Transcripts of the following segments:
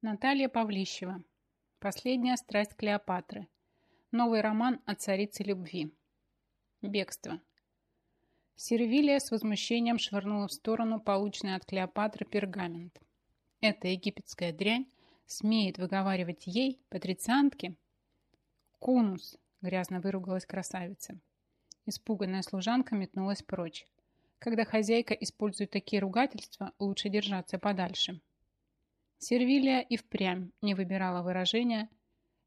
Наталья Павлищева. Последняя страсть Клеопатры. Новый роман о царице любви. Бегство. Сервилия с возмущением швырнула в сторону полученный от Клеопатры пергамент. Эта египетская дрянь смеет выговаривать ей, патрициантке? «Кунус!» – грязно выругалась красавица. Испуганная служанка метнулась прочь. Когда хозяйка использует такие ругательства, лучше держаться подальше. Сервилия и впрямь не выбирала выражения,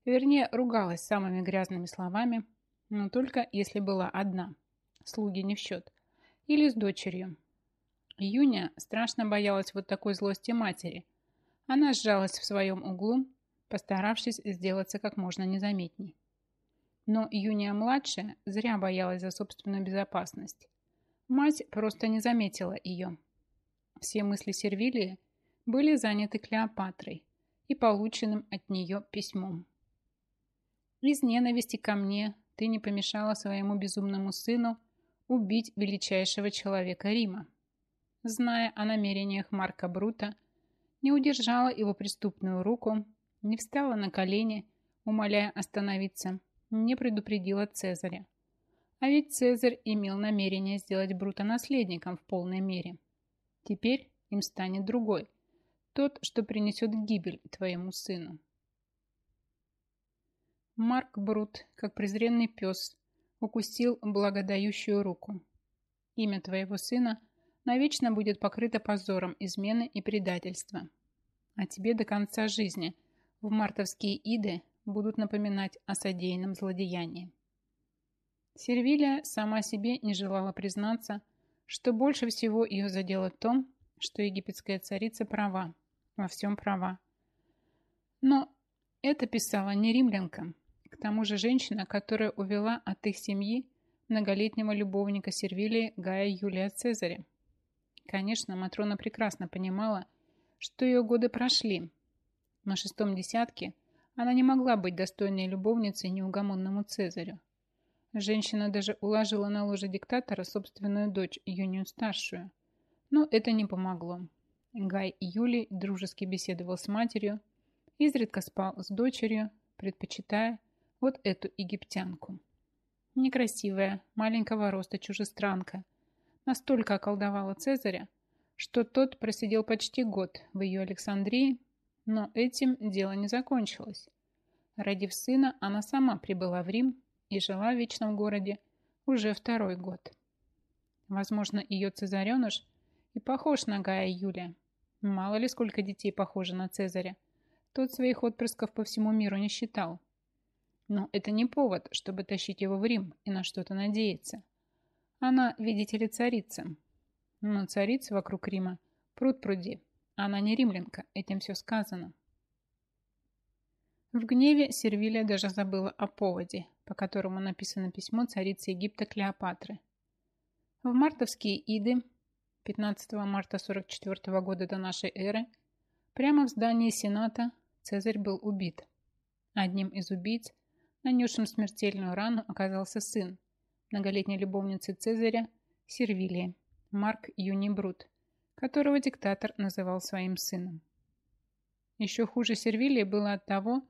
вернее, ругалась самыми грязными словами, но только если была одна, слуги не в счет, или с дочерью. Юня страшно боялась вот такой злости матери. Она сжалась в своем углу, постаравшись сделаться как можно незаметней. Но Юния-младшая зря боялась за собственную безопасность. Мать просто не заметила ее. Все мысли Сервилии – были заняты Клеопатрой и полученным от нее письмом. Из ненависти ко мне ты не помешала своему безумному сыну убить величайшего человека Рима. Зная о намерениях Марка Брута, не удержала его преступную руку, не встала на колени, умоляя остановиться, не предупредила Цезаря. А ведь Цезарь имел намерение сделать Брута наследником в полной мере. Теперь им станет другой – тот, что принесет гибель твоему сыну. Марк Брут, как презренный пес, укусил благодающую руку. Имя твоего сына навечно будет покрыто позором измены и предательства. А тебе до конца жизни в мартовские иды будут напоминать о содеянном злодеянии. Сервилия сама себе не желала признаться, что больше всего ее задело то, что египетская царица права, во всем права. Но это писала не римлянка, к тому же женщина, которая увела от их семьи многолетнего любовника Сервилии Гая Юлия Цезаря. Конечно, Матрона прекрасно понимала, что ее годы прошли. На шестом десятке она не могла быть достойной любовницей неугомонному Цезарю. Женщина даже уложила на ложе диктатора собственную дочь, Юнию старшую. Но это не помогло. Гай Юлий дружески беседовал с матерью, изредка спал с дочерью, предпочитая вот эту египтянку. Некрасивая, маленького роста чужестранка настолько околдовала Цезаря, что тот просидел почти год в ее Александрии, но этим дело не закончилось. Родив сына, она сама прибыла в Рим и жила в вечном городе уже второй год. Возможно, ее цезареныш и похож на Гая Юлия, Мало ли сколько детей похожи на Цезаря. Тот своих отпрысков по всему миру не считал. Но это не повод, чтобы тащить его в Рим и на что-то надеяться. Она, видите ли, царица. Но царица вокруг Рима пруд пруди. Она не римлянка, этим все сказано. В гневе Сервилия даже забыла о поводе, по которому написано письмо царицы Египта Клеопатры. В мартовские иды 15 марта 44 года до нашей эры, прямо в здании Сената Цезарь был убит. Одним из убийц, нанесшим смертельную рану, оказался сын многолетней любовницы Цезаря Сервилии, Марк Юний Брут, которого диктатор называл своим сыном. Еще хуже Сервилии было от того,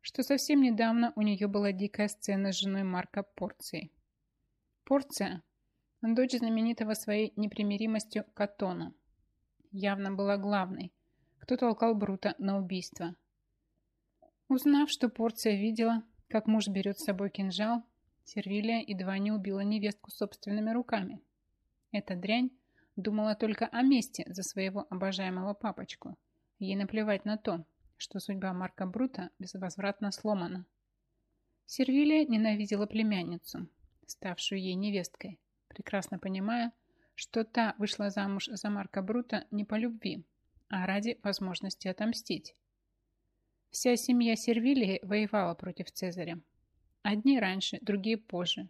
что совсем недавно у нее была дикая сцена с женой Марка Порцией. Порция Дочь знаменитого своей непримиримостью Катона. Явно была главной, кто толкал Брута на убийство. Узнав, что Порция видела, как муж берет с собой кинжал, Сервилия едва не убила невестку собственными руками. Эта дрянь думала только о мести за своего обожаемого папочку. Ей наплевать на то, что судьба Марка Брута безвозвратно сломана. Сервилия ненавидела племянницу, ставшую ей невесткой прекрасно понимая, что та вышла замуж за Марка Брута не по любви, а ради возможности отомстить. Вся семья Сервилии воевала против Цезаря. Одни раньше, другие позже.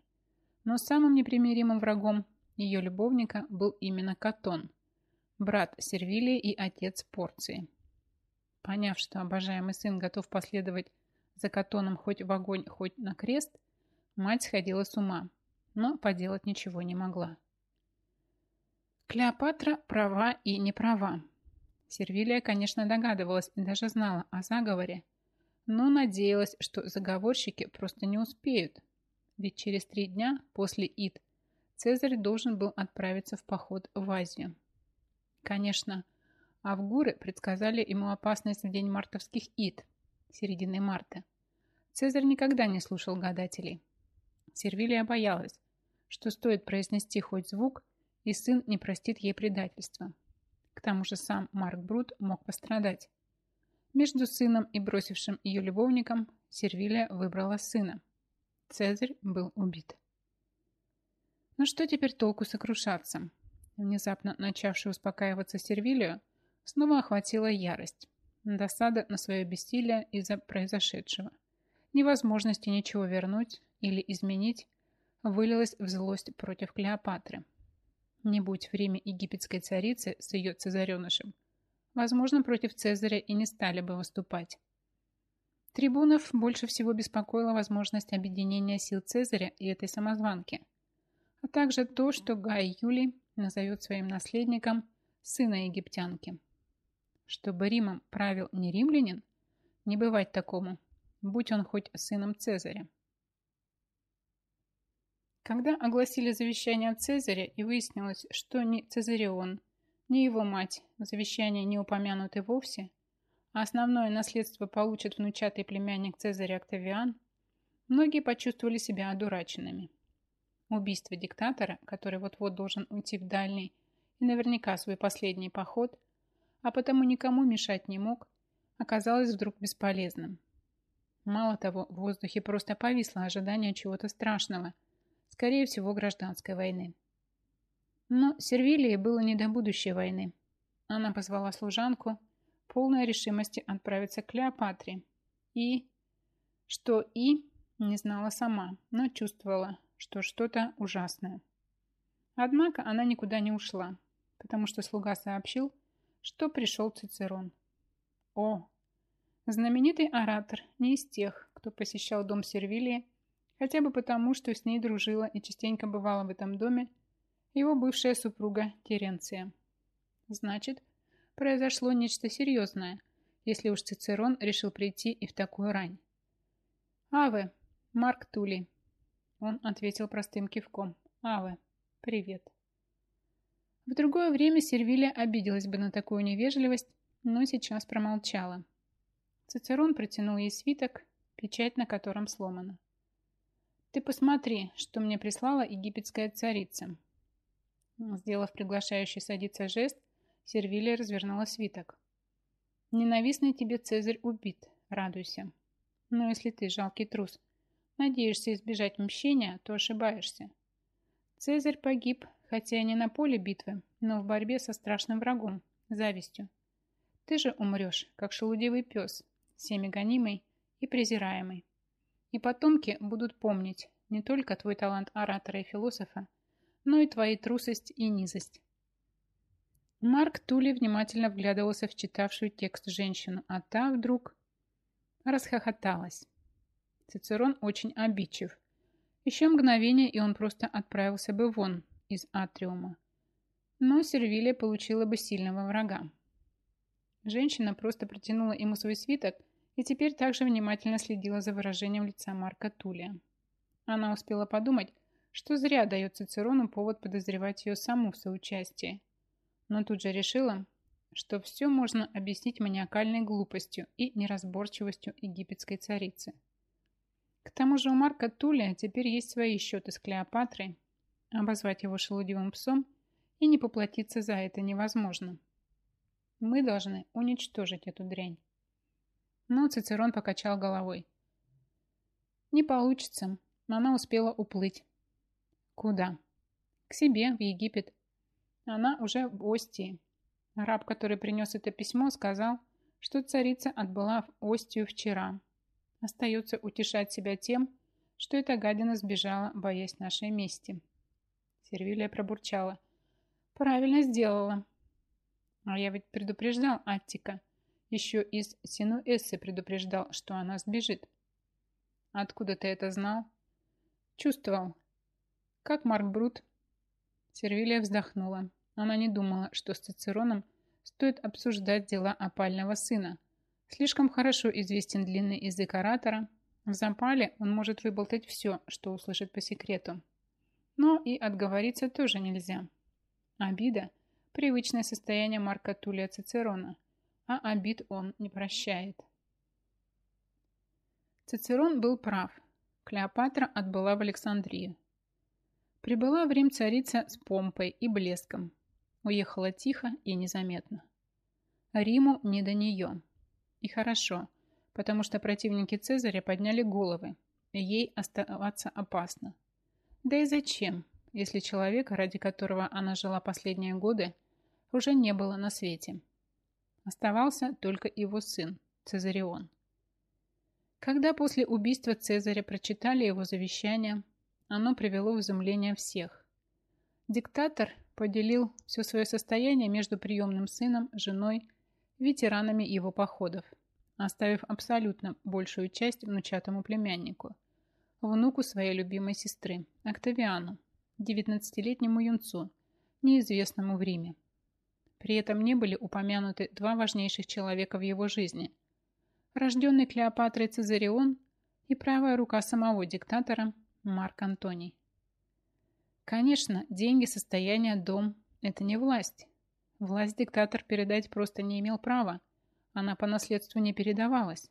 Но самым непримиримым врагом ее любовника был именно Катон, брат Сервилии и отец Порции. Поняв, что обожаемый сын готов последовать за Катоном хоть в огонь, хоть на крест, мать сходила с ума но поделать ничего не могла. Клеопатра права и не права. Сервилия, конечно, догадывалась и даже знала о заговоре, но надеялась, что заговорщики просто не успеют, ведь через три дня после Ид Цезарь должен был отправиться в поход в Азию. Конечно, Авгуры предсказали ему опасность в день мартовских Ид, середины марта. Цезарь никогда не слушал гадателей. Сервилия боялась, что стоит произнести хоть звук, и сын не простит ей предательства. К тому же сам Марк Брут мог пострадать. Между сыном и бросившим ее любовником Сервилия выбрала сына. Цезарь был убит. Но ну что теперь толку сокрушаться? Внезапно начавший успокаиваться Сервилию снова охватила ярость. Досада на свое бессилие из-за произошедшего. Невозможности ничего вернуть или изменить вылилась в злость против Клеопатры. Не будь в Риме египетской царицы с ее цезаренышем, возможно, против Цезаря и не стали бы выступать. Трибунов больше всего беспокоила возможность объединения сил Цезаря и этой самозванки, а также то, что Гай Юлий назовет своим наследником сына египтянки. Чтобы Римом правил не римлянин, не бывать такому, будь он хоть сыном Цезаря. Когда огласили завещание Цезаря и выяснилось, что ни Цезарион, ни его мать в завещании не упомянуты вовсе, а основное наследство получит внучатый племянник Цезаря Октавиан, многие почувствовали себя одураченными. Убийство диктатора, который вот-вот должен уйти в дальний и наверняка свой последний поход, а потому никому мешать не мог, оказалось вдруг бесполезным. Мало того, в воздухе просто повисло ожидание чего-то страшного – скорее всего, гражданской войны. Но Сервилии было не до будущей войны. Она позвала служанку, полной решимости отправиться к Клеопатре. И... Что и, не знала сама, но чувствовала, что что-то ужасное. Однако она никуда не ушла, потому что слуга сообщил, что пришел Цицерон. О, знаменитый оратор не из тех, кто посещал дом Сервилии Хотя бы потому, что с ней дружила и частенько бывала в этом доме его бывшая супруга Теренция. Значит, произошло нечто серьезное, если уж Цицерон решил прийти и в такую рань. «Аве, Марк Тули», — он ответил простым кивком. «Аве, привет». В другое время Сервилия обиделась бы на такую невежливость, но сейчас промолчала. Цицерон протянул ей свиток, печать на котором сломана. Ты посмотри, что мне прислала египетская царица. Сделав приглашающий садиться жест, Сервилия развернула свиток. Ненавистный тебе Цезарь убит, радуйся. Но если ты, жалкий трус, надеешься избежать мщения, то ошибаешься. Цезарь погиб, хотя и не на поле битвы, но в борьбе со страшным врагом, завистью. Ты же умрешь, как шелудивый пес, всеми гонимый и презираемый. И потомки будут помнить не только твой талант оратора и философа, но и твою трусость и низость. Марк Тули внимательно вглядывался в читавшую текст женщину, а та вдруг расхохоталась. Цицерон очень обидчив. Еще мгновение, и он просто отправился бы вон из атриума. Но Сервилия получила бы сильного врага. Женщина просто протянула ему свой свиток и теперь также внимательно следила за выражением лица Марка Тулия. Она успела подумать, что зря дает Цицерону повод подозревать ее саму в соучастии. Но тут же решила, что все можно объяснить маниакальной глупостью и неразборчивостью египетской царицы. К тому же у Марка Тулия теперь есть свои счеты с Клеопатрой, обозвать его шелудивым псом и не поплатиться за это невозможно. Мы должны уничтожить эту дрянь. Но Цицерон покачал головой. Не получится. Она успела уплыть. Куда? К себе, в Египет. Она уже в Остии. Раб, который принес это письмо, сказал, что царица отбыла в Остию вчера. Остается утешать себя тем, что эта гадина сбежала, боясь нашей мести. Сервилия пробурчала. Правильно сделала. А я ведь предупреждал Аттика. Еще из Синуэссы предупреждал, что она сбежит. Откуда ты это знал? Чувствовал. Как Марк Брут. Сервилия вздохнула. Она не думала, что с Цицероном стоит обсуждать дела опального сына. Слишком хорошо известен длинный язык оратора. В запале он может выболтать все, что услышит по секрету. Но и отговориться тоже нельзя. Обида – привычное состояние Марка Тулия Цицерона, а обид он не прощает. Цицерон был прав. Клеопатра отбыла в Александрию. Прибыла в Рим царица с помпой и блеском. Уехала тихо и незаметно. Риму не до нее. И хорошо, потому что противники Цезаря подняли головы, ей оставаться опасно. Да и зачем, если человека, ради которого она жила последние годы, уже не было на свете? Оставался только его сын, Цезарион. Когда после убийства Цезаря прочитали его завещание, оно привело в изумление всех. Диктатор поделил все свое состояние между приемным сыном, женой, ветеранами его походов, оставив абсолютно большую часть внучатому племяннику, внуку своей любимой сестры, Октавиану, 19-летнему юнцу, неизвестному в Риме. При этом не были упомянуты два важнейших человека в его жизни – рожденный Клеопатрой Цезарион и правая рука самого диктатора Марк Антоний. Конечно, деньги, состояние, дом – это не власть. Власть диктатор передать просто не имел права, она по наследству не передавалась.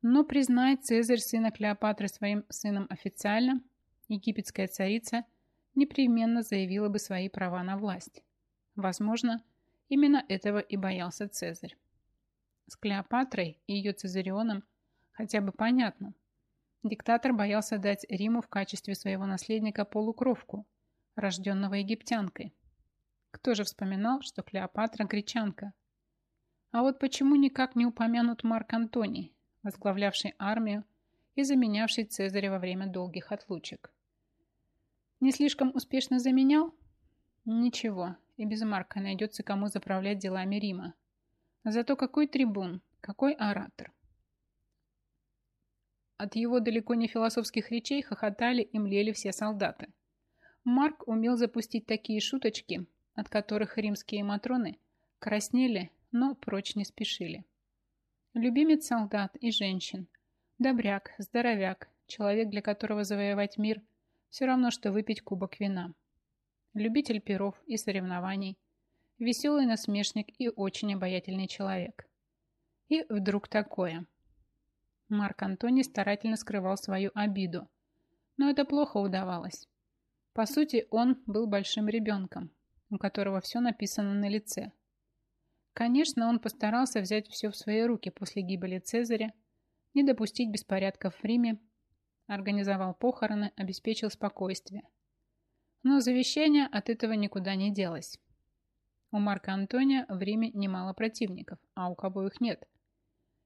Но признать Цезарь сына Клеопатры своим сыном официально, египетская царица непременно заявила бы свои права на власть. Возможно, именно этого и боялся Цезарь. С Клеопатрой и ее Цезарионом хотя бы понятно. Диктатор боялся дать Риму в качестве своего наследника полукровку, рожденного египтянкой. Кто же вспоминал, что Клеопатра гречанка? А вот почему никак не упомянут Марк Антоний, возглавлявший армию и заменявший Цезаря во время долгих отлучек? Не слишком успешно заменял? Ничего, и без Марка найдется кому заправлять делами Рима. Зато какой трибун, какой оратор. От его далеко не философских речей хохотали и млели все солдаты. Марк умел запустить такие шуточки, от которых римские матроны краснели, но прочь не спешили. Любимец солдат и женщин, добряк, здоровяк, человек, для которого завоевать мир все равно, что выпить кубок вина. Любитель перов и соревнований, веселый насмешник и очень обаятельный человек. И вдруг такое. Марк Антоний старательно скрывал свою обиду, но это плохо удавалось. По сути, он был большим ребенком, у которого все написано на лице. Конечно, он постарался взять все в свои руки после гибели Цезаря, не допустить беспорядков в Риме, организовал похороны, обеспечил спокойствие. Но завещание от этого никуда не делось. У Марка Антония в Риме немало противников, а у кого их нет.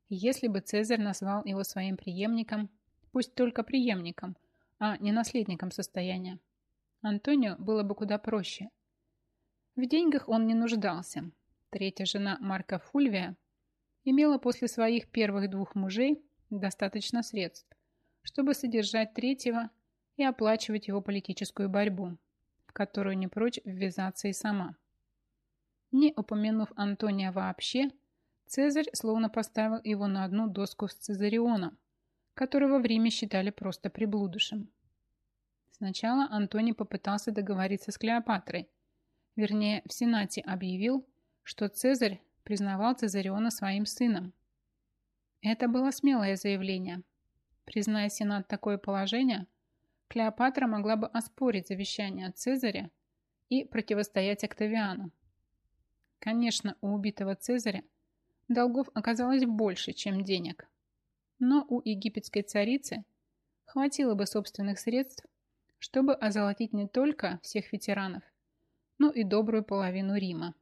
Если бы Цезарь назвал его своим преемником, пусть только преемником, а не наследником состояния, Антонио было бы куда проще. В деньгах он не нуждался. Третья жена Марка Фульвия имела после своих первых двух мужей достаточно средств, чтобы содержать третьего и оплачивать его политическую борьбу, которую не прочь ввязаться и сама. Не упомянув Антония вообще, Цезарь словно поставил его на одну доску с Цезарионом, которого в Риме считали просто приблудышем. Сначала Антоний попытался договориться с Клеопатрой. Вернее, в Сенате объявил, что Цезарь признавал Цезариона своим сыном. Это было смелое заявление. Призная Сенат такое положение, Клеопатра могла бы оспорить завещание Цезаря и противостоять Октавиану. Конечно, у убитого Цезаря долгов оказалось больше, чем денег. Но у египетской царицы хватило бы собственных средств, чтобы озолотить не только всех ветеранов, но и добрую половину Рима.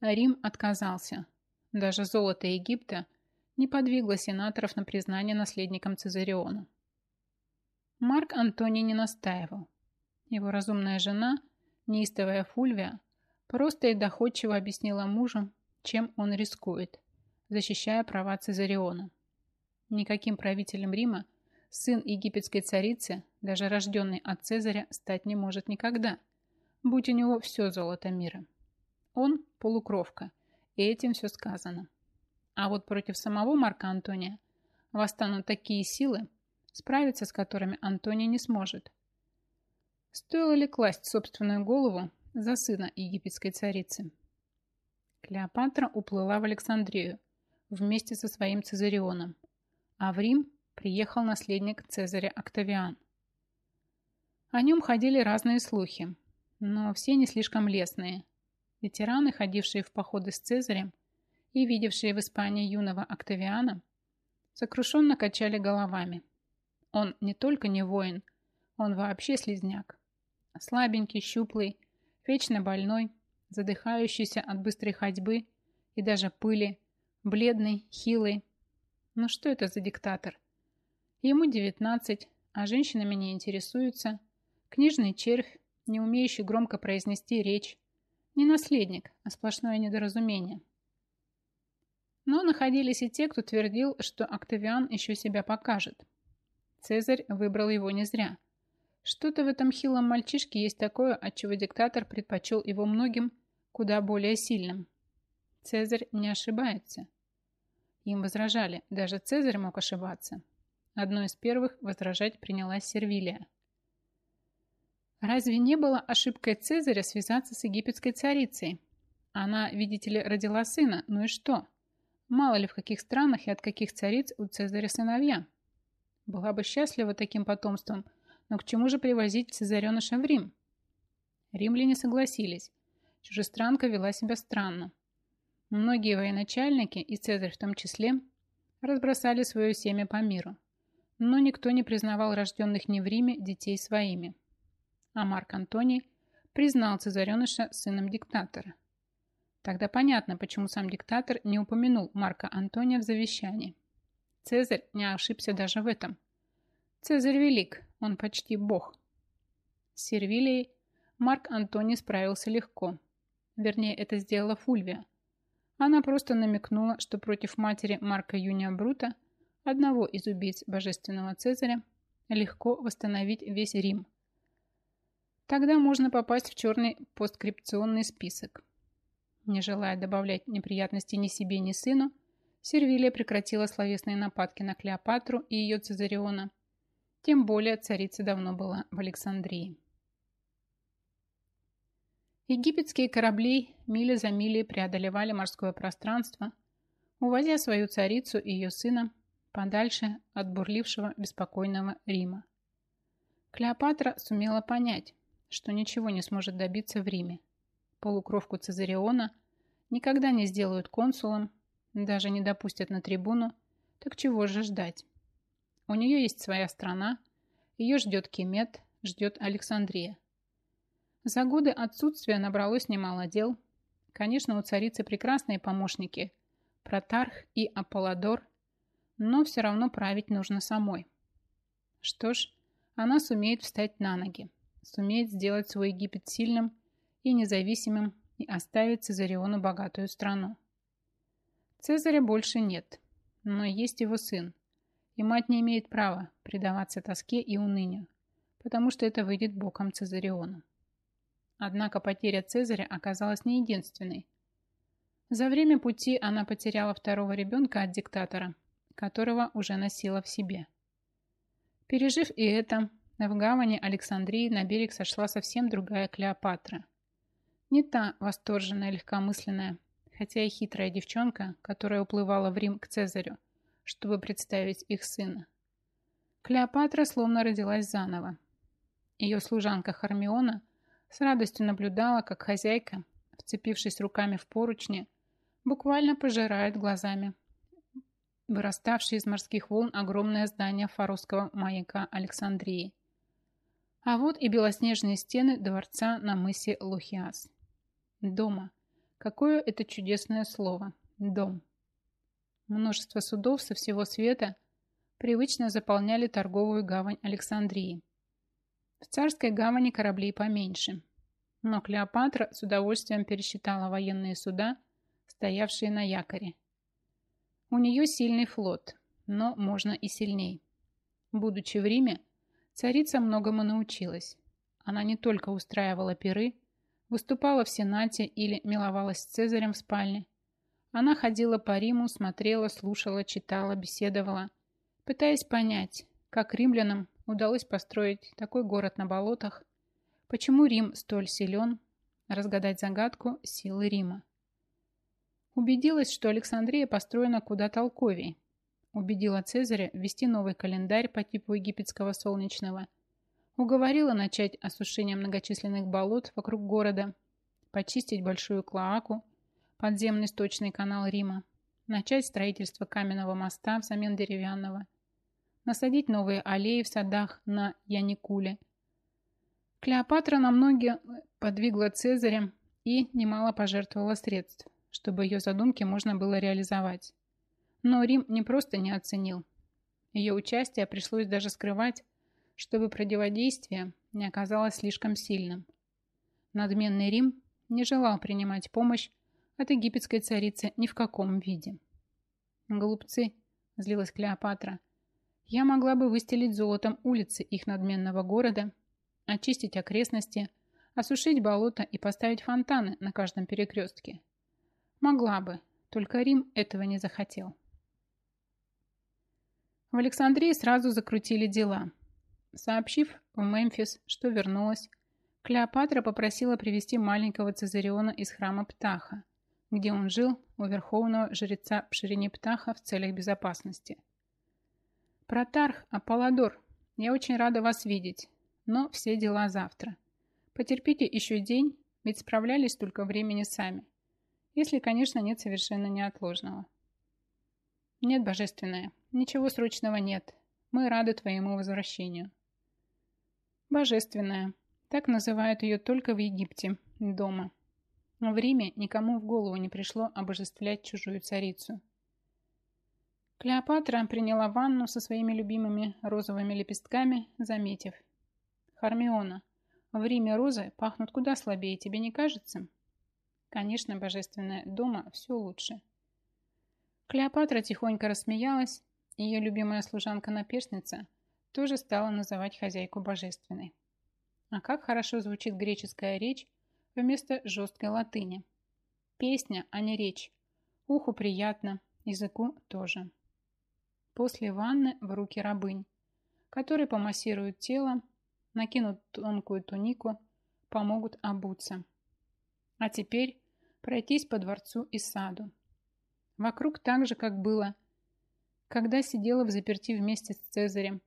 Рим отказался. Даже золото Египта не подвигло сенаторов на признание наследником Цезариона. Марк Антоний не настаивал. Его разумная жена, неистовая Фульвия, Просто и доходчиво объяснила мужу, чем он рискует, защищая права Цезариона. Никаким правителем Рима сын египетской царицы, даже рожденный от Цезаря, стать не может никогда, будь у него все золото мира. Он полукровка, и этим все сказано. А вот против самого Марка Антония восстанут такие силы, справиться с которыми Антоний не сможет. Стоило ли класть собственную голову за сына египетской царицы? Клеопатра уплыла в Александрию вместе со своим Цезарионом, а в Рим приехал наследник Цезаря Октавиан. О нем ходили разные слухи, но все не слишком лестные. Ветераны, ходившие в походы с Цезарем и видевшие в Испании юного Октавиана, сокрушенно качали головами. Он не только не воин, он вообще слезняк. Слабенький, щуплый, вечно больной, задыхающийся от быстрой ходьбы и даже пыли, бледный, хилый. Ну что это за диктатор? Ему 19, а женщинами не интересуются. Книжный червь, не умеющий громко произнести речь. Не наследник, а сплошное недоразумение. Но находились и те, кто твердил, что Октавиан еще себя покажет. Цезарь выбрал его не зря. Что-то в этом хилом мальчишке есть такое, отчего диктатор предпочел его многим куда более сильным. Цезарь не ошибается. Им возражали, даже Цезарь мог ошибаться. Одной из первых возражать принялась Сервилия. Разве не было ошибкой Цезаря связаться с египетской царицей? Она, видите ли, родила сына, ну и что? Мало ли в каких странах и от каких цариц у Цезаря сыновья. Была бы счастлива таким потомством, но к чему же привозить цезареныша в Рим? Римляне согласились. Чужестранка вела себя странно. Многие военачальники, и Цезарь в том числе, разбросали свое семя по миру. Но никто не признавал рожденных не в Риме детей своими а Марк Антоний признал Цезареныша сыном диктатора. Тогда понятно, почему сам диктатор не упомянул Марка Антония в завещании. Цезарь не ошибся даже в этом. Цезарь велик, он почти бог. С Сервилией Марк Антоний справился легко. Вернее, это сделала Фульвия. Она просто намекнула, что против матери Марка Юния Брута, одного из убийц божественного Цезаря, легко восстановить весь Рим – Тогда можно попасть в черный посткрипционный список. Не желая добавлять неприятностей ни себе, ни сыну, Сервилия прекратила словесные нападки на Клеопатру и ее Цезариона. Тем более царица давно была в Александрии. Египетские корабли мили за милей преодолевали морское пространство, увозя свою царицу и ее сына подальше от бурлившего беспокойного Рима. Клеопатра сумела понять, что ничего не сможет добиться в Риме. Полукровку Цезариона никогда не сделают консулом, даже не допустят на трибуну, так чего же ждать? У нее есть своя страна, ее ждет Кемет, ждет Александрия. За годы отсутствия набралось немало дел. Конечно, у царицы прекрасные помощники – Протарх и Аполлодор, но все равно править нужно самой. Что ж, она сумеет встать на ноги сумеет сделать свой Египет сильным и независимым и оставить Цезариону богатую страну. Цезаря больше нет, но есть его сын, и мать не имеет права предаваться тоске и унынию, потому что это выйдет боком Цезариону. Однако потеря Цезаря оказалась не единственной. За время пути она потеряла второго ребенка от диктатора, которого уже носила в себе. Пережив и это, в гавани Александрии на берег сошла совсем другая Клеопатра. Не та восторженная, легкомысленная, хотя и хитрая девчонка, которая уплывала в Рим к Цезарю, чтобы представить их сына. Клеопатра словно родилась заново. Ее служанка Хармиона с радостью наблюдала, как хозяйка, вцепившись руками в поручни, буквально пожирает глазами выраставшее из морских волн огромное здание фаровского маяка Александрии – а вот и белоснежные стены дворца на мысе Лухиас. Дома. Какое это чудесное слово. Дом. Множество судов со всего света привычно заполняли торговую гавань Александрии. В царской гавани кораблей поменьше. Но Клеопатра с удовольствием пересчитала военные суда, стоявшие на якоре. У нее сильный флот, но можно и сильней. Будучи в Риме, Царица многому научилась. Она не только устраивала пиры, выступала в Сенате или миловалась с Цезарем в спальне. Она ходила по Риму, смотрела, слушала, читала, беседовала, пытаясь понять, как римлянам удалось построить такой город на болотах, почему Рим столь силен, разгадать загадку силы Рима. Убедилась, что Александрия построена куда толковей. Убедила Цезаря ввести новый календарь по типу египетского солнечного. Уговорила начать осушение многочисленных болот вокруг города, почистить большую клоаку, подземный сточный канал Рима, начать строительство каменного моста взамен деревянного, насадить новые аллеи в садах на Яникуле. Клеопатра на многие подвигла Цезаря и немало пожертвовала средств чтобы ее задумки можно было реализовать. Но Рим не просто не оценил. Ее участие пришлось даже скрывать, чтобы противодействие не оказалось слишком сильным. Надменный Рим не желал принимать помощь от египетской царицы ни в каком виде. «Голубцы», – злилась Клеопатра, – «я могла бы выстелить золотом улицы их надменного города, очистить окрестности, осушить болото и поставить фонтаны на каждом перекрестке. Могла бы, только Рим этого не захотел. В Александрии сразу закрутили дела. Сообщив в Мемфис, что вернулась, Клеопатра попросила привести маленького Цезариона из храма Птаха, где он жил у верховного жреца Пширине Птаха в целях безопасности. «Протарх, Аполлодор, я очень рада вас видеть, но все дела завтра. Потерпите еще день, ведь справлялись только времени сами. Если, конечно, нет совершенно неотложного. Нет, божественное, ничего срочного нет. Мы рады твоему возвращению. Божественная. Так называют ее только в Египте, дома. В Риме никому в голову не пришло обожествлять чужую царицу. Клеопатра приняла ванну со своими любимыми розовыми лепестками, заметив. «Хармиона, в Риме розы пахнут куда слабее, тебе не кажется?» Конечно, божественная, дома все лучше. Клеопатра тихонько рассмеялась, ее любимая служанка-наперстница тоже стала называть хозяйку божественной. А как хорошо звучит греческая речь вместо жесткой латыни. Песня, а не речь. Уху приятно, языку тоже. После ванны в руки рабынь, которые помассируют тело, накинут тонкую тунику, помогут обуться. А теперь пройтись по дворцу и саду. Вокруг так же, как было, когда сидела в заперти вместе с Цезарем.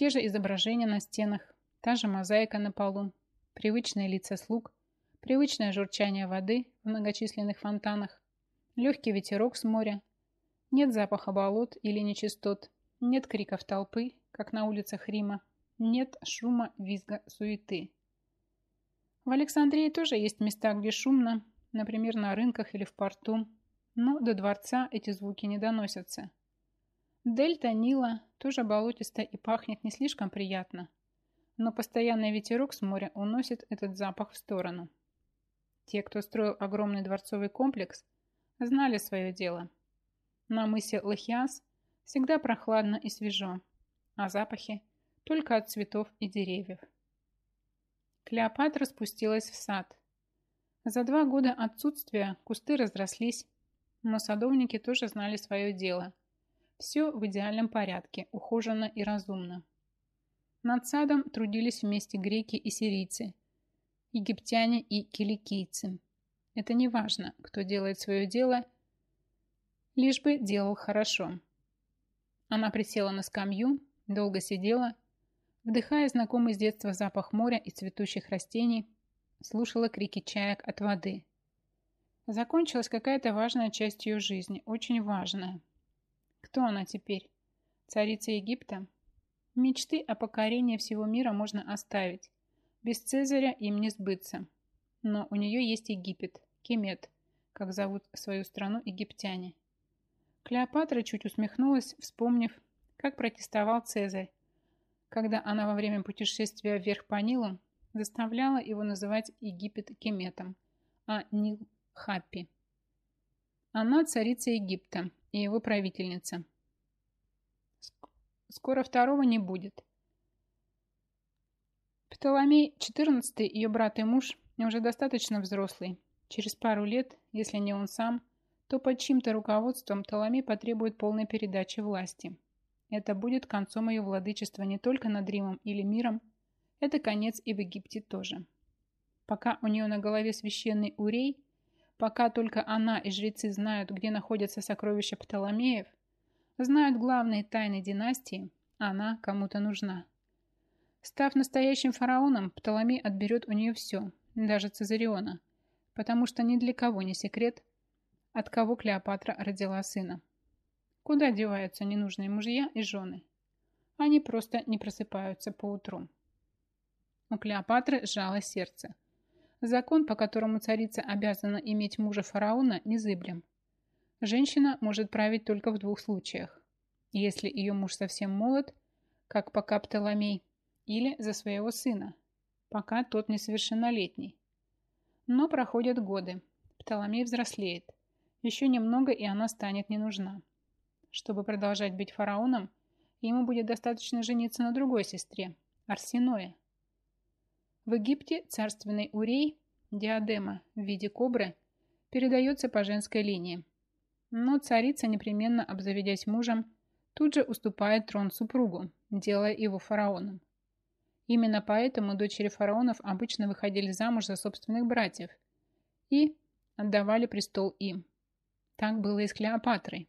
Те же изображения на стенах, та же мозаика на полу, привычные лица слуг, привычное журчание воды в многочисленных фонтанах, легкий ветерок с моря, нет запаха болот или нечистот, нет криков толпы, как на улицах Рима, нет шума, визга, суеты. В Александрии тоже есть места, где шумно, например, на рынках или в порту, но до дворца эти звуки не доносятся. Дельта Нила тоже болотистая и пахнет не слишком приятно, но постоянный ветерок с моря уносит этот запах в сторону. Те, кто строил огромный дворцовый комплекс, знали свое дело. На мысе Лохиас всегда прохладно и свежо, а запахи только от цветов и деревьев. Клеопатра спустилась в сад. За два года отсутствия кусты разрослись, но садовники тоже знали свое дело. Все в идеальном порядке, ухоженно и разумно. Над садом трудились вместе греки и сирийцы, египтяне и киликийцы. Это не важно, кто делает свое дело, лишь бы делал хорошо. Она присела на скамью, долго сидела, вдыхая знакомый с детства запах моря и цветущих растений, слушала крики чаек от воды. Закончилась какая-то важная часть ее жизни, очень важная. Кто она теперь? Царица Египта? Мечты о покорении всего мира можно оставить. Без Цезаря им не сбыться. Но у нее есть Египет, Кемет, как зовут свою страну египтяне. Клеопатра чуть усмехнулась, вспомнив, как протестовал Цезарь, когда она во время путешествия вверх по Нилу заставляла его называть Египет Кеметом, а Нил – Хаппи. Она царица Египта и его правительница. Скоро второго не будет. Птоломей XIV, ее брат и муж, уже достаточно взрослый. Через пару лет, если не он сам, то под чьим-то руководством Птоломей потребует полной передачи власти. Это будет концом ее владычества не только над Римом или миром, это конец и в Египте тоже. Пока у нее на голове священный Урей, пока только она и жрецы знают, где находятся сокровища Птоломеев, знают главные тайны династии, она кому-то нужна. Став настоящим фараоном, Птоломей отберет у нее все, даже Цезариона, потому что ни для кого не секрет, от кого Клеопатра родила сына. Куда деваются ненужные мужья и жены? Они просто не просыпаются по утру. У Клеопатры сжало сердце. Закон, по которому царица обязана иметь мужа фараона, незыблем. Женщина может править только в двух случаях. Если ее муж совсем молод, как пока Птоломей, или за своего сына, пока тот несовершеннолетний. Но проходят годы. Птоломей взрослеет. Еще немного, и она станет не нужна. Чтобы продолжать быть фараоном, ему будет достаточно жениться на другой сестре, Арсеное. В Египте царственный урей, диадема в виде кобры, передается по женской линии. Но царица, непременно обзаведясь мужем, тут же уступает трон супругу, делая его фараоном. Именно поэтому дочери фараонов обычно выходили замуж за собственных братьев и отдавали престол им. Так было и с Клеопатрой.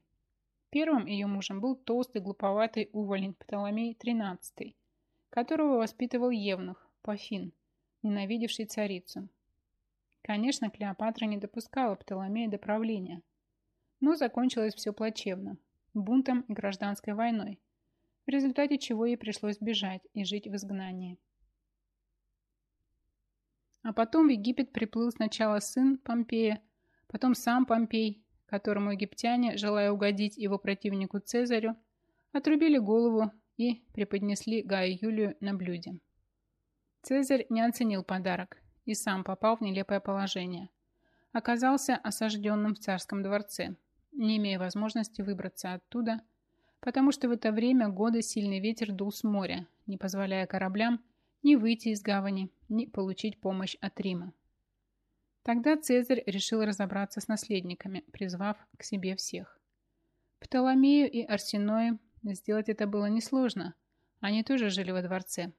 Первым ее мужем был толстый, глуповатый уволень Птоломей XIII, которого воспитывал Евнух, Пафин, ненавидевший царицу. Конечно, Клеопатра не допускала Птоломея до правления, но закончилось все плачевно – бунтом и гражданской войной, в результате чего ей пришлось бежать и жить в изгнании. А потом в Египет приплыл сначала сын Помпея, потом сам Помпей, которому египтяне, желая угодить его противнику Цезарю, отрубили голову и преподнесли Гаю Юлию на блюде. Цезарь не оценил подарок и сам попал в нелепое положение. Оказался осажденным в царском дворце, не имея возможности выбраться оттуда, потому что в это время года сильный ветер дул с моря, не позволяя кораблям ни выйти из гавани, ни получить помощь от Рима. Тогда Цезарь решил разобраться с наследниками, призвав к себе всех. Птоломею и Арсеною сделать это было несложно, они тоже жили во дворце,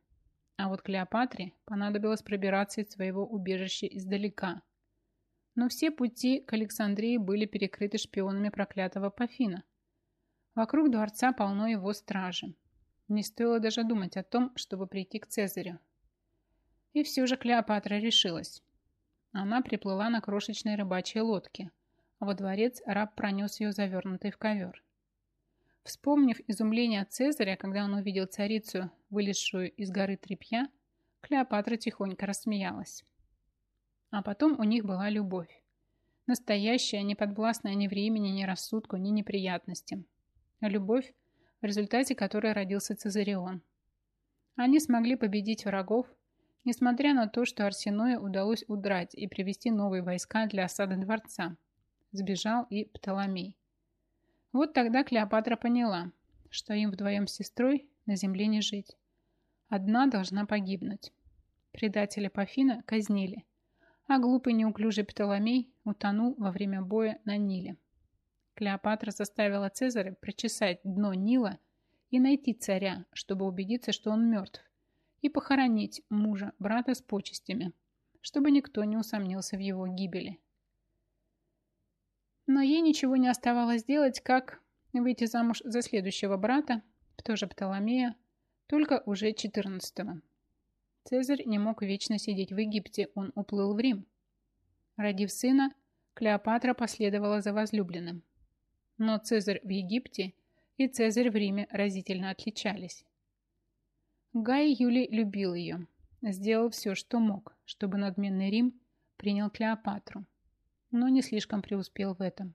а вот Клеопатре понадобилось пробираться из своего убежища издалека. Но все пути к Александрии были перекрыты шпионами проклятого Пафина. Вокруг дворца полно его стражи. Не стоило даже думать о том, чтобы прийти к Цезарю. И все же Клеопатра решилась. Она приплыла на крошечной рыбачьей лодке, а во дворец раб пронес ее завернутой в ковер. Вспомнив изумление Цезаря, когда он увидел царицу, вылезшую из горы тряпья, Клеопатра тихонько рассмеялась. А потом у них была любовь. Настоящая, не подвластная ни времени, ни рассудку, ни неприятностям. Любовь, в результате которой родился Цезарион. Они смогли победить врагов, несмотря на то, что Арсеное удалось удрать и привести новые войска для осады дворца. Сбежал и Птоломей. Вот тогда Клеопатра поняла, что им вдвоем с сестрой на земле не жить. Одна должна погибнуть. Предателя Пафина казнили, а глупый неуклюжий Птоломей утонул во время боя на Ниле. Клеопатра заставила Цезаря прочесать дно Нила и найти царя, чтобы убедиться, что он мертв, и похоронить мужа, брата с почестями, чтобы никто не усомнился в его гибели. Но ей ничего не оставалось делать, как выйти замуж за следующего брата, тоже Птоломея, только уже 14-го. Цезарь не мог вечно сидеть в Египте, он уплыл в Рим. Родив сына, Клеопатра последовала за возлюбленным. Но Цезарь в Египте и Цезарь в Риме разительно отличались. Гай Юлий любил ее, сделал все, что мог, чтобы надменный Рим принял Клеопатру но не слишком преуспел в этом.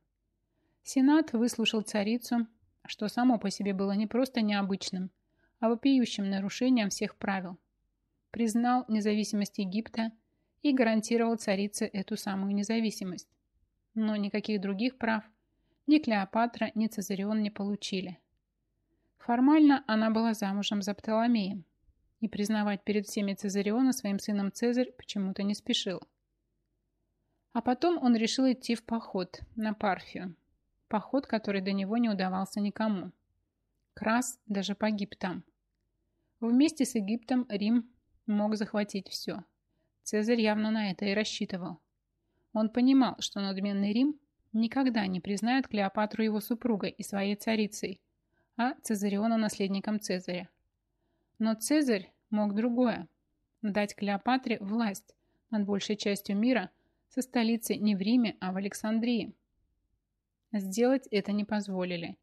Сенат выслушал царицу, что само по себе было не просто необычным, а вопиющим нарушением всех правил. Признал независимость Египта и гарантировал царице эту самую независимость. Но никаких других прав ни Клеопатра, ни Цезарион не получили. Формально она была замужем за Птоломеем, и признавать перед всеми Цезариона своим сыном Цезарь почему-то не спешил. А потом он решил идти в поход на Парфию. Поход, который до него не удавался никому. Крас даже погиб там. Вместе с Египтом Рим мог захватить все. Цезарь явно на это и рассчитывал. Он понимал, что надменный Рим никогда не признает Клеопатру его супругой и своей царицей, а Цезариона наследником Цезаря. Но Цезарь мог другое – дать Клеопатре власть над большей частью мира со столицей не в Риме, а в Александрии. Сделать это не позволили.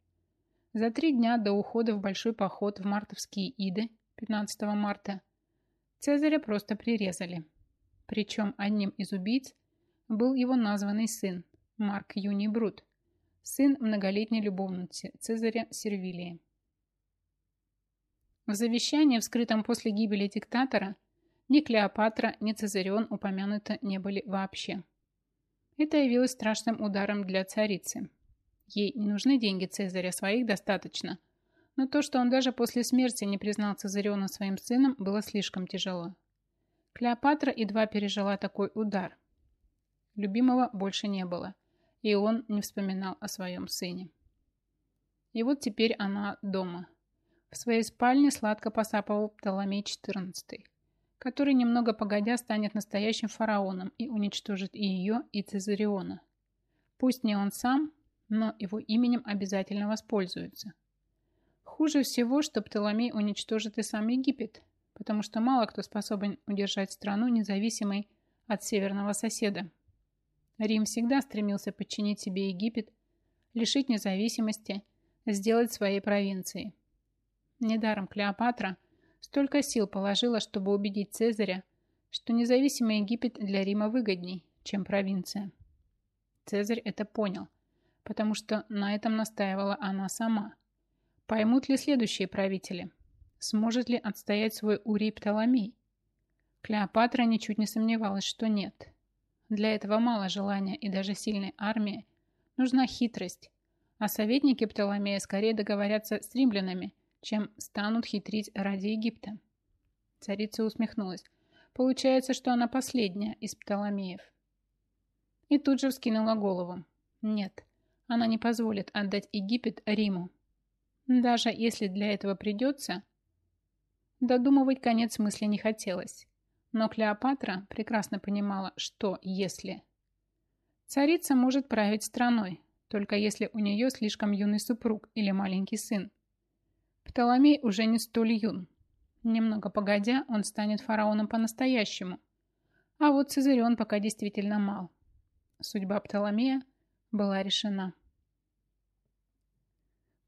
За три дня до ухода в большой поход в мартовские Иды, 15 марта, Цезаря просто прирезали. Причем одним из убийц был его названный сын, Марк Юний Брут, сын многолетней любовницы Цезаря Сервилии. В завещании, вскрытом после гибели диктатора, ни Клеопатра, ни Цезарион упомянуты не были вообще. Это явилось страшным ударом для царицы. Ей не нужны деньги Цезаря, своих достаточно. Но то, что он даже после смерти не признал Цезариона своим сыном, было слишком тяжело. Клеопатра едва пережила такой удар. Любимого больше не было, и он не вспоминал о своем сыне. И вот теперь она дома. В своей спальне сладко посапывал Птоломей XIV, который немного погодя станет настоящим фараоном и уничтожит и ее, и Цезариона. Пусть не он сам, но его именем обязательно воспользуются. Хуже всего, что Птоломей уничтожит и сам Египет, потому что мало кто способен удержать страну независимой от северного соседа. Рим всегда стремился подчинить себе Египет, лишить независимости, сделать своей провинцией. Недаром Клеопатра столько сил положила, чтобы убедить Цезаря, что независимый Египет для Рима выгодней, чем провинция. Цезарь это понял, потому что на этом настаивала она сама. Поймут ли следующие правители – Сможет ли отстоять свой Урий Птоломей? Клеопатра ничуть не сомневалась, что нет. Для этого мало желания и даже сильной армии. Нужна хитрость. А советники Птоломея скорее договорятся с римлянами, чем станут хитрить ради Египта. Царица усмехнулась. Получается, что она последняя из Птоломеев. И тут же вскинула голову. Нет, она не позволит отдать Египет Риму. Даже если для этого придется, Додумывать конец мысли не хотелось. Но Клеопатра прекрасно понимала, что если. Царица может править страной, только если у нее слишком юный супруг или маленький сын. Птоломей уже не столь юн. Немного погодя, он станет фараоном по-настоящему. А вот Цезарион пока действительно мал. Судьба Птоломея была решена.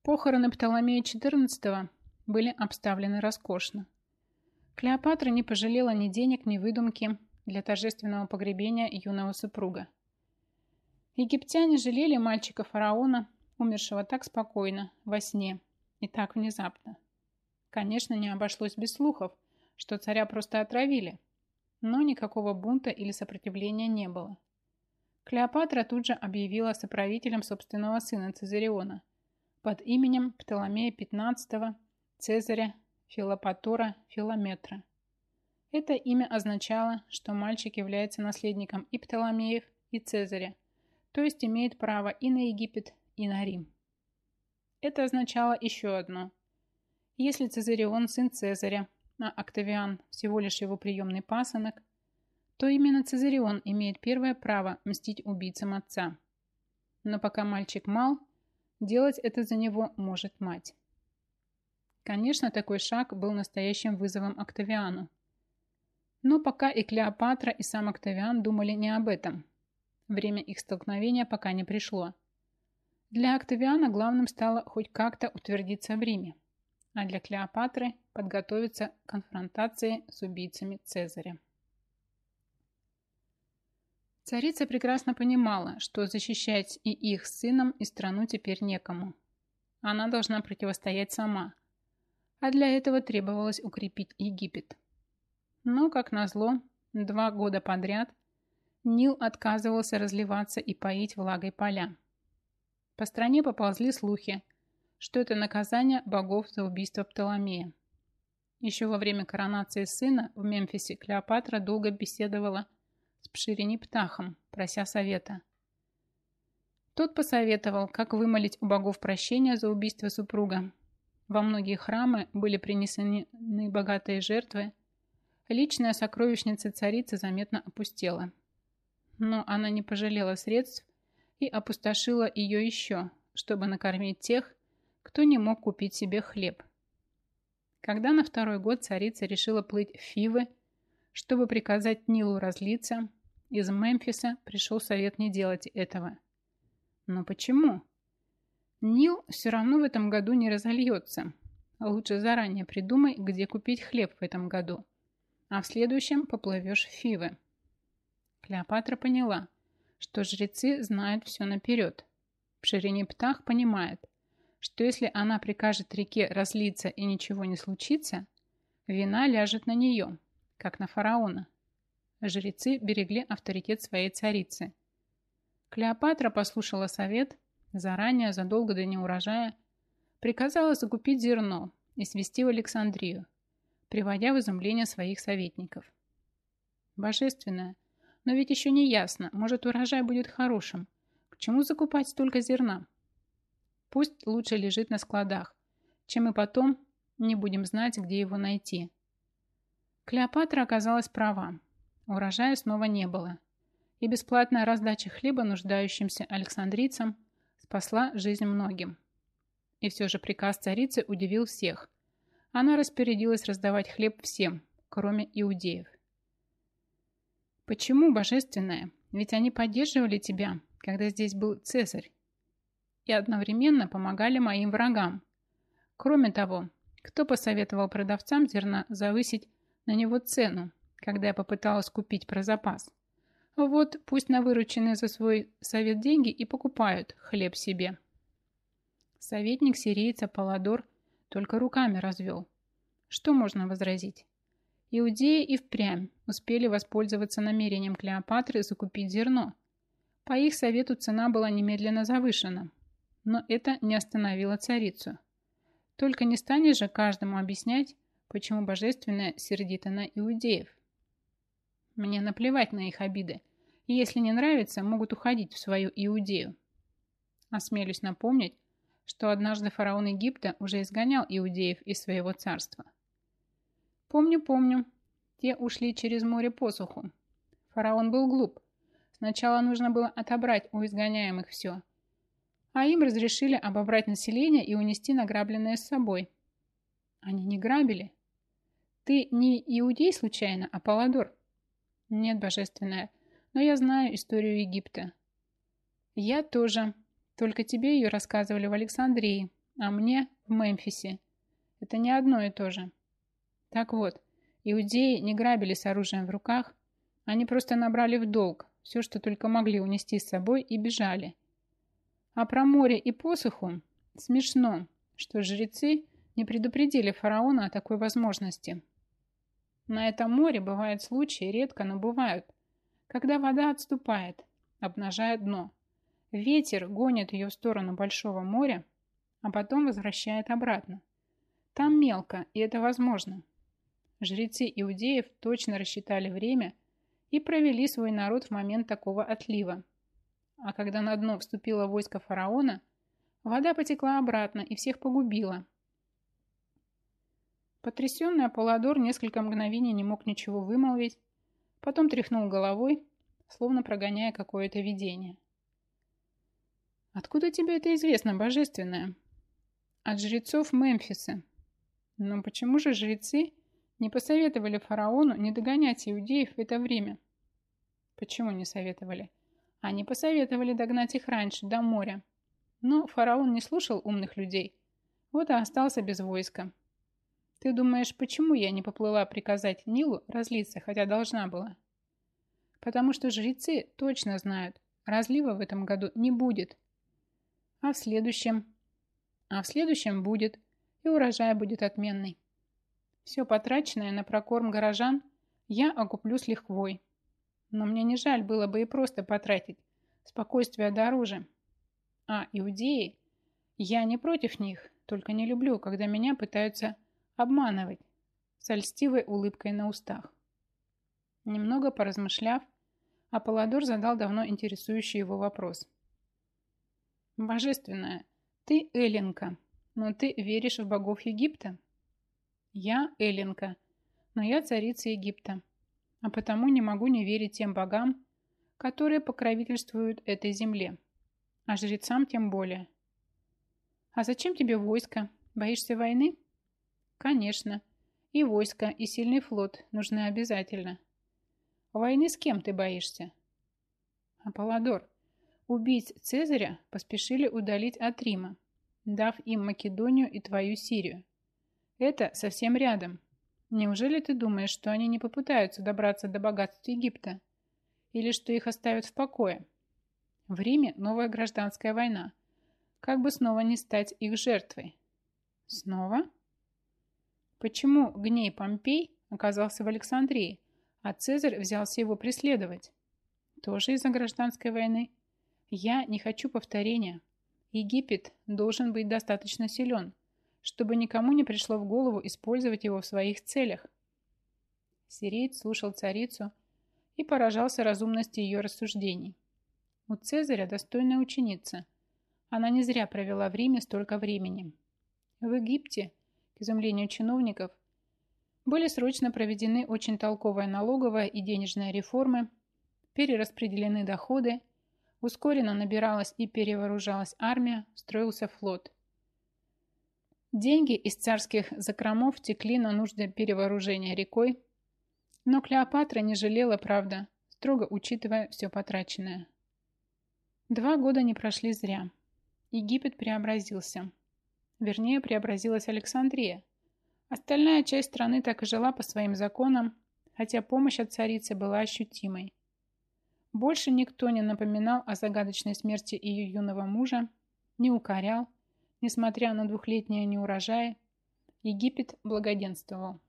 Похороны Птоломея XIV были обставлены роскошно. Клеопатра не пожалела ни денег, ни выдумки для торжественного погребения юного супруга. Египтяне жалели мальчика фараона, умершего так спокойно, во сне и так внезапно. Конечно, не обошлось без слухов, что царя просто отравили, но никакого бунта или сопротивления не было. Клеопатра тут же объявила соправителем собственного сына Цезариона под именем Птоломея XV Цезаря, Филопатора, Филометра. Это имя означало, что мальчик является наследником и Птоломеев, и Цезаря, то есть имеет право и на Египет, и на Рим. Это означало еще одно. Если Цезарион сын Цезаря, а Октавиан всего лишь его приемный пасынок, то именно Цезарион имеет первое право мстить убийцам отца. Но пока мальчик мал, делать это за него может мать. Конечно, такой шаг был настоящим вызовом Октавиану. Но пока и Клеопатра, и сам Октавиан думали не об этом. Время их столкновения пока не пришло. Для Октавиана главным стало хоть как-то утвердиться в Риме, а для Клеопатры подготовиться к конфронтации с убийцами Цезаря. Царица прекрасно понимала, что защищать и их сыном, и страну теперь некому. Она должна противостоять сама – а для этого требовалось укрепить Египет. Но, как назло, два года подряд Нил отказывался разливаться и поить влагой поля. По стране поползли слухи, что это наказание богов за убийство Птоломея. Еще во время коронации сына в Мемфисе Клеопатра долго беседовала с Пширини Птахом, прося совета. Тот посоветовал, как вымолить у богов прощения за убийство супруга. Во многие храмы были принесены богатые жертвы. Личная сокровищница царицы заметно опустела. Но она не пожалела средств и опустошила ее еще, чтобы накормить тех, кто не мог купить себе хлеб. Когда на второй год царица решила плыть в Фивы, чтобы приказать Нилу разлиться, из Мемфиса пришел совет не делать этого. Но почему? Нил все равно в этом году не разольется. Лучше заранее придумай, где купить хлеб в этом году. А в следующем поплывешь в Фивы. Клеопатра поняла, что жрецы знают все наперед. Пшерени-птах понимает, что если она прикажет реке разлиться и ничего не случится, вина ляжет на нее, как на фараона. Жрецы берегли авторитет своей царицы. Клеопатра послушала совет, заранее, задолго до неурожая, приказала закупить зерно и свести в Александрию, приводя в изумление своих советников. Божественная, но ведь еще не ясно, может урожай будет хорошим. К чему закупать столько зерна? Пусть лучше лежит на складах, чем мы потом не будем знать, где его найти. Клеопатра оказалась права. Урожая снова не было. И бесплатная раздача хлеба нуждающимся александрийцам спасла жизнь многим. И все же приказ царицы удивил всех. Она распорядилась раздавать хлеб всем, кроме иудеев. «Почему, божественная? Ведь они поддерживали тебя, когда здесь был Цезарь и одновременно помогали моим врагам. Кроме того, кто посоветовал продавцам зерна завысить на него цену, когда я попыталась купить про запас? Вот пусть на вырученные за свой совет деньги и покупают хлеб себе. Советник сирийца Паладор только руками развел. Что можно возразить? Иудеи и впрямь успели воспользоваться намерением Клеопатры закупить зерно. По их совету цена была немедленно завышена, но это не остановило царицу. Только не станешь же каждому объяснять, почему божественная сердита на иудеев. Мне наплевать на их обиды, и если не нравится, могут уходить в свою Иудею. Осмелюсь напомнить, что однажды фараон Египта уже изгонял иудеев из своего царства. Помню, помню, те ушли через море посуху. Фараон был глуп. Сначала нужно было отобрать у изгоняемых все – а им разрешили обобрать население и унести награбленное с собой. Они не грабили. Ты не иудей случайно, а Паладор? Нет, божественная, но я знаю историю Египта. Я тоже, только тебе ее рассказывали в Александрии, а мне в Мемфисе. Это не одно и то же. Так вот, иудеи не грабили с оружием в руках, они просто набрали в долг все, что только могли унести с собой и бежали – а про море и посуху смешно, что жрецы не предупредили фараона о такой возможности. На этом море бывают случаи, редко, но бывают, когда вода отступает, обнажая дно. Ветер гонит ее в сторону Большого моря, а потом возвращает обратно. Там мелко, и это возможно. Жрецы иудеев точно рассчитали время и провели свой народ в момент такого отлива, а когда на дно вступило войско фараона, вода потекла обратно и всех погубила. Потрясенный Аполлодор несколько мгновений не мог ничего вымолвить, потом тряхнул головой, словно прогоняя какое-то видение. «Откуда тебе это известно, божественное?» «От жрецов Мемфиса». «Но почему же жрецы не посоветовали фараону не догонять иудеев в это время?» «Почему не советовали?» Они посоветовали догнать их раньше, до моря. Но фараон не слушал умных людей. Вот и остался без войска. Ты думаешь, почему я не поплыла приказать Нилу разлиться, хотя должна была? Потому что жрецы точно знают, разлива в этом году не будет. А в следующем? А в следующем будет, и урожай будет отменный. Все потраченное на прокорм горожан я окуплю с лихвой. Но мне не жаль было бы и просто потратить. Спокойствие дороже. А иудеи? Я не против них, только не люблю, когда меня пытаются обманывать с льстивой улыбкой на устах. Немного поразмышляв, Аполлодор задал давно интересующий его вопрос. «Божественная, ты Эленка, но ты веришь в богов Египта?» «Я Эленка, но я царица Египта, а потому не могу не верить тем богам, которые покровительствуют этой земле, а жрецам тем более. А зачем тебе войско? Боишься войны? Конечно. И войско, и сильный флот нужны обязательно. Войны с кем ты боишься? Аполлодор, убийц Цезаря поспешили удалить от Рима, дав им Македонию и твою Сирию. Это совсем рядом. Неужели ты думаешь, что они не попытаются добраться до богатств Египта? или что их оставят в покое. В Риме новая гражданская война. Как бы снова не стать их жертвой. Снова? Почему гней Помпей оказался в Александрии, а Цезарь взялся его преследовать? Тоже из-за гражданской войны? Я не хочу повторения. Египет должен быть достаточно силен, чтобы никому не пришло в голову использовать его в своих целях. Сириец слушал царицу, и поражался разумности ее рассуждений. У Цезаря достойная ученица. Она не зря провела в Риме столько времени. В Египте, к изумлению чиновников, были срочно проведены очень толковая налоговая и денежная реформы, перераспределены доходы, ускоренно набиралась и перевооружалась армия, строился флот. Деньги из царских закромов текли на нужды перевооружения рекой, но Клеопатра не жалела, правда, строго учитывая все потраченное. Два года не прошли зря. Египет преобразился. Вернее, преобразилась Александрия. Остальная часть страны так и жила по своим законам, хотя помощь от царицы была ощутимой. Больше никто не напоминал о загадочной смерти ее юного мужа, не укорял, несмотря на двухлетние неурожаи, Египет благоденствовал.